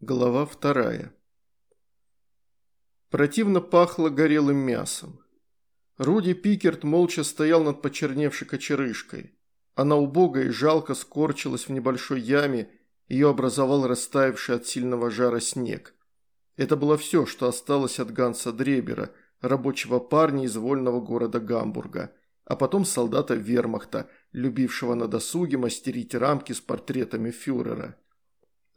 Глава вторая. Противно пахло горелым мясом. Руди Пикерт молча стоял над почерневшей кочерышкой. Она убого и жалко скорчилась в небольшой яме, ее образовал растаявший от сильного жара снег. Это было все, что осталось от Ганса Дребера, рабочего парня из вольного города Гамбурга, а потом солдата вермахта, любившего на досуге мастерить рамки с портретами фюрера.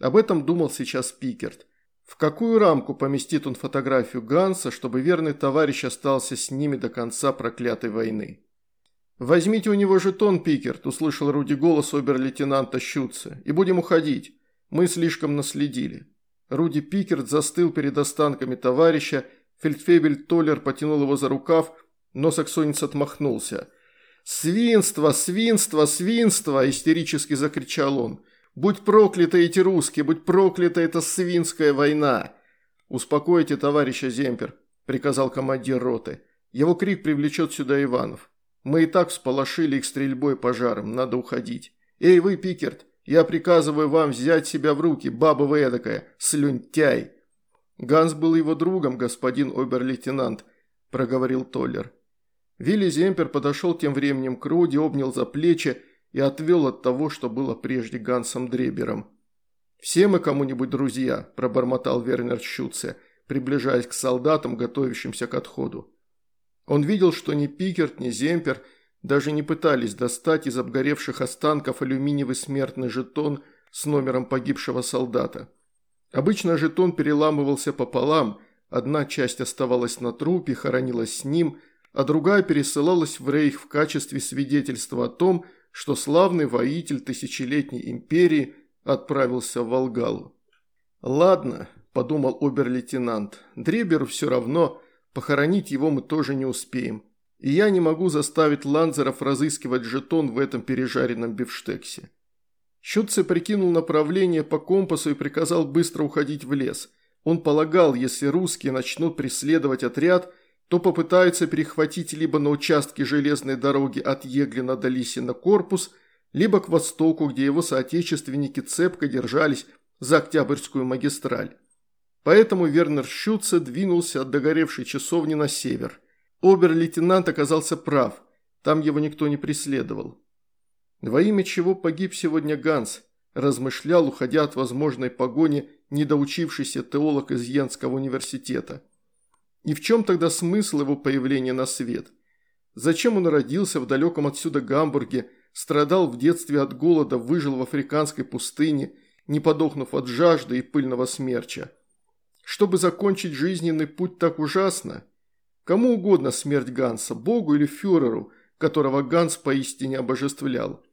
Об этом думал сейчас Пикерт. В какую рамку поместит он фотографию Ганса, чтобы верный товарищ остался с ними до конца проклятой войны? «Возьмите у него жетон, Пикерт», – услышал Руди голос обер-лейтенанта Щуца, – «и будем уходить. Мы слишком наследили». Руди Пикерт застыл перед останками товарища, фельдфебель Толлер потянул его за рукав, но саксонец отмахнулся. «Свинство, свинство, свинство!» – истерически закричал он. Будь прокляты эти русские, будь проклята эта свинская война!» «Успокойте товарища Земпер», – приказал командир роты. «Его крик привлечет сюда Иванов. Мы и так всполошили их стрельбой пожаром, надо уходить. Эй, вы, Пикерт, я приказываю вам взять себя в руки, баба вы эдакая, слюнтяй!» «Ганс был его другом, господин обер-лейтенант», – проговорил Толлер. Вилли Земпер подошел тем временем к Руди, обнял за плечи и отвел от того, что было прежде Гансом Дребером. «Все мы кому-нибудь друзья», – пробормотал Вернер Щуце, приближаясь к солдатам, готовящимся к отходу. Он видел, что ни Пикерт, ни Земпер даже не пытались достать из обгоревших останков алюминиевый смертный жетон с номером погибшего солдата. Обычно жетон переламывался пополам, одна часть оставалась на трупе, хоронилась с ним, а другая пересылалась в рейх в качестве свидетельства о том, что славный воитель тысячелетней империи отправился в Волгалу. «Ладно», – подумал обер-лейтенант, – «Дреберу все равно, похоронить его мы тоже не успеем, и я не могу заставить Ланзеров разыскивать жетон в этом пережаренном бифштексе». Щутце прикинул направление по компасу и приказал быстро уходить в лес. Он полагал, если русские начнут преследовать отряд – то попытаются перехватить либо на участке железной дороги от Еглина до Лисина корпус, либо к востоку, где его соотечественники цепко держались за Октябрьскую магистраль. Поэтому Вернер Щуце двинулся от догоревшей часовни на север. Обер-лейтенант оказался прав, там его никто не преследовал. Во имя чего погиб сегодня Ганс, размышлял, уходя от возможной погони недоучившийся теолог из Йенского университета. И в чем тогда смысл его появления на свет? Зачем он родился в далеком отсюда Гамбурге, страдал в детстве от голода, выжил в африканской пустыне, не подохнув от жажды и пыльного смерча? Чтобы закончить жизненный путь так ужасно? Кому угодно смерть Ганса, Богу или фюреру, которого Ганс поистине обожествлял.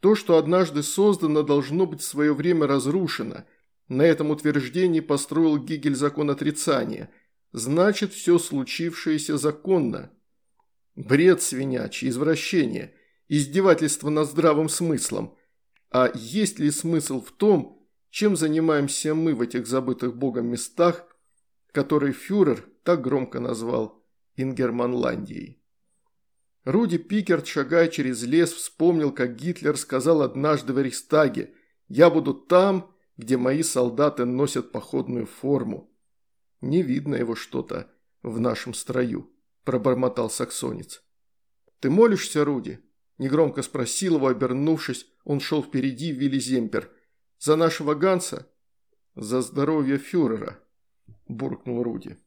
То, что однажды создано, должно быть в свое время разрушено. На этом утверждении построил Гигель закон отрицания – значит все случившееся законно. Бред свинячий, извращение, издевательство над здравым смыслом. А есть ли смысл в том, чем занимаемся мы в этих забытых богом местах, которые фюрер так громко назвал Ингерманландией? Руди Пикерт, шагая через лес, вспомнил, как Гитлер сказал однажды в Рейхстаге «Я буду там, где мои солдаты носят походную форму». «Не видно его что-то в нашем строю», – пробормотал саксонец. «Ты молишься, Руди?» – негромко спросил его, обернувшись, он шел впереди Вилли Земпер. «За нашего Ганса?» «За здоровье фюрера», – буркнул Руди.